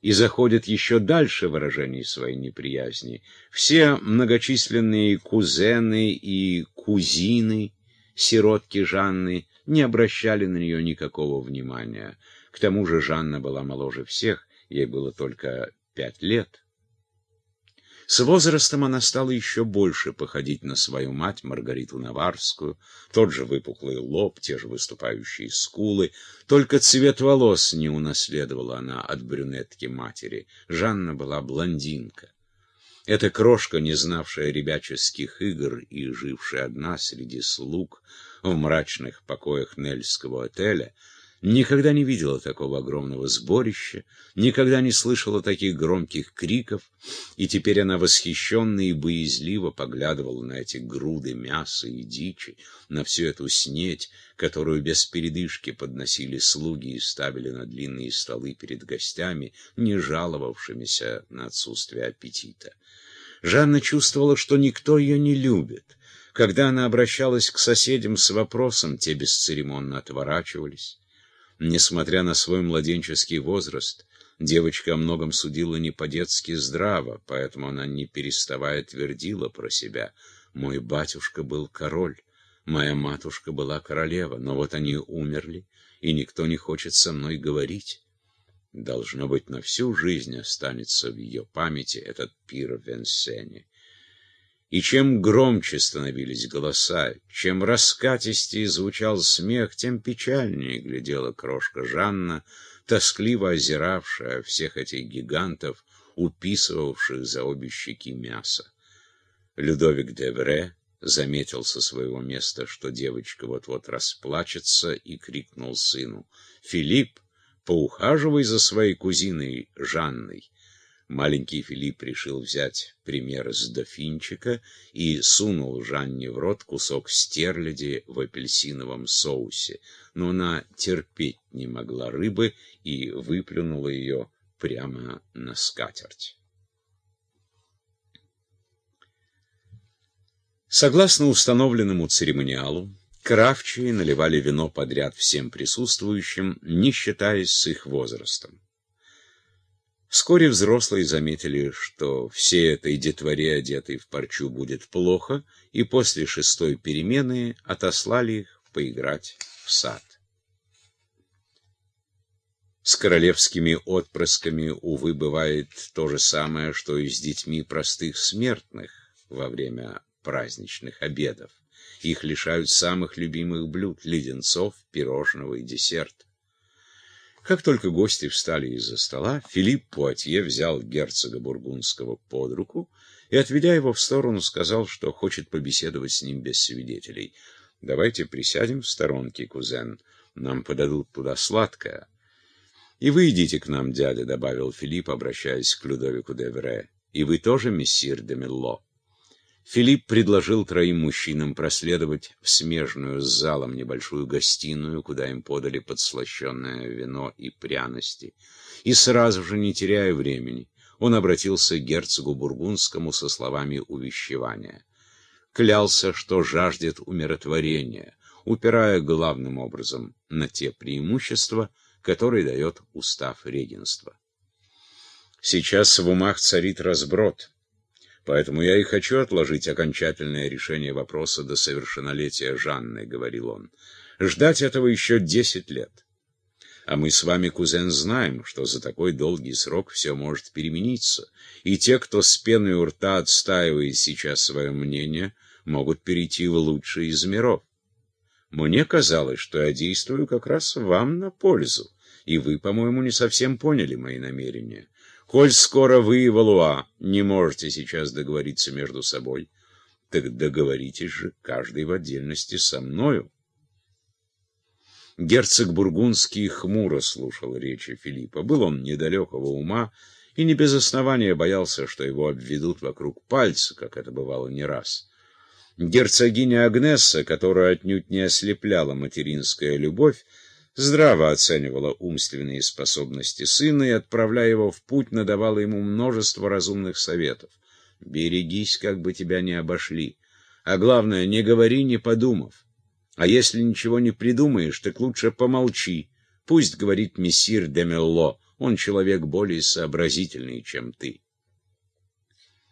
и заходят еще дальше выражений своей неприязни. Все многочисленные кузены и кузины, сиротки Жанны, не обращали на нее никакого внимания. К тому же Жанна была моложе всех, ей было только пять лет. С возрастом она стала еще больше походить на свою мать, Маргариту Наварскую, тот же выпуклый лоб, те же выступающие скулы, только цвет волос не унаследовала она от брюнетки матери. Жанна была блондинка. Эта крошка, не знавшая ребяческих игр и жившая одна среди слуг в мрачных покоях Нельского отеля, никогда не видела такого огромного сборища, никогда не слышала таких громких криков, и теперь она восхищенно и боязливо поглядывала на эти груды мяса и дичи, на всю эту снеть, которую без передышки подносили слуги и ставили на длинные столы перед гостями, не жаловавшимися на отсутствие аппетита. Жанна чувствовала, что никто ее не любит. Когда она обращалась к соседям с вопросом, те бесцеремонно отворачивались. Несмотря на свой младенческий возраст, девочка о многом судила не по-детски здраво, поэтому она не переставая твердила про себя. «Мой батюшка был король, моя матушка была королева, но вот они умерли, и никто не хочет со мной говорить». Должно быть, на всю жизнь останется в ее памяти этот пир в Венсене. И чем громче становились голоса, чем раскатистее звучал смех, тем печальнее глядела крошка Жанна, тоскливо озиравшая всех этих гигантов, уписывавших за обе щеки мясо. Людовик Девре заметил со своего места, что девочка вот-вот расплачется, и крикнул сыну «Филипп, поухаживай за своей кузиной Жанной». Маленький Филипп решил взять пример с дофинчика и сунул Жанне в рот кусок стерляди в апельсиновом соусе. Но она терпеть не могла рыбы и выплюнула ее прямо на скатерть. Согласно установленному церемониалу, кравчие наливали вино подряд всем присутствующим, не считаясь с их возрастом. Вскоре взрослые заметили, что все этой детворе, одетой в парчу, будет плохо, и после шестой перемены отослали их поиграть в сад. С королевскими отпрысками, увы, бывает то же самое, что и с детьми простых смертных во время праздничных обедов. Их лишают самых любимых блюд — леденцов, пирожного и десерта. Как только гости встали из-за стола, Филипп Пуатье взял герцога Бургундского под руку и, отведя его в сторону, сказал, что хочет побеседовать с ним без свидетелей. «Давайте присядем в сторонке, кузен. Нам подадут туда сладкое». «И вы идите к нам, дядя», — добавил Филипп, обращаясь к Людовику де Вре. «И вы тоже, мессир де Мелло?» Филипп предложил троим мужчинам проследовать в смежную с залом небольшую гостиную, куда им подали подслащенное вино и пряности. И сразу же, не теряя времени, он обратился к герцогу Бургундскому со словами увещевания. Клялся, что жаждет умиротворения, упирая главным образом на те преимущества, которые дает устав регенства. Сейчас в умах царит разброд. Поэтому я и хочу отложить окончательное решение вопроса до совершеннолетия Жанны, — говорил он. Ждать этого еще десять лет. А мы с вами, кузен, знаем, что за такой долгий срок все может перемениться, и те, кто с пеной у рта отстаивает сейчас свое мнение, могут перейти в лучший из миров. Мне казалось, что я действую как раз вам на пользу, и вы, по-моему, не совсем поняли мои намерения. Коль скоро вы и Валуа не можете сейчас договориться между собой, так договоритесь же каждый в отдельности со мною. Герцог Бургундский хмуро слушал речи Филиппа. Был он недалекого ума и не без основания боялся, что его обведут вокруг пальца, как это бывало не раз. Герцогиня Агнесса, которую отнюдь не ослепляла материнская любовь, здраво оценивала умственные способности сына и, отправляя его в путь, надавала ему множество разумных советов. «Берегись, как бы тебя не обошли. А главное, не говори, не подумав. А если ничего не придумаешь, так лучше помолчи. Пусть говорит мессир де Мелло, Он человек более сообразительный, чем ты.